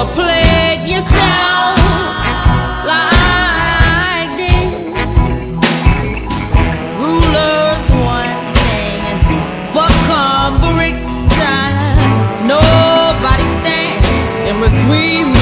You played yourself like this. Rulers but. Nobody stands in between.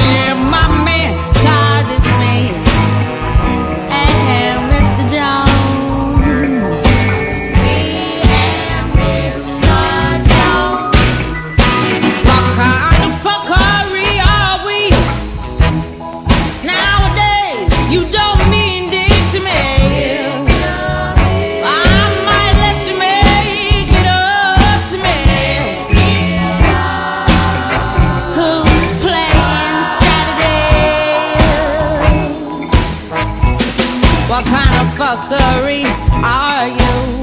What kind of fuckery are you?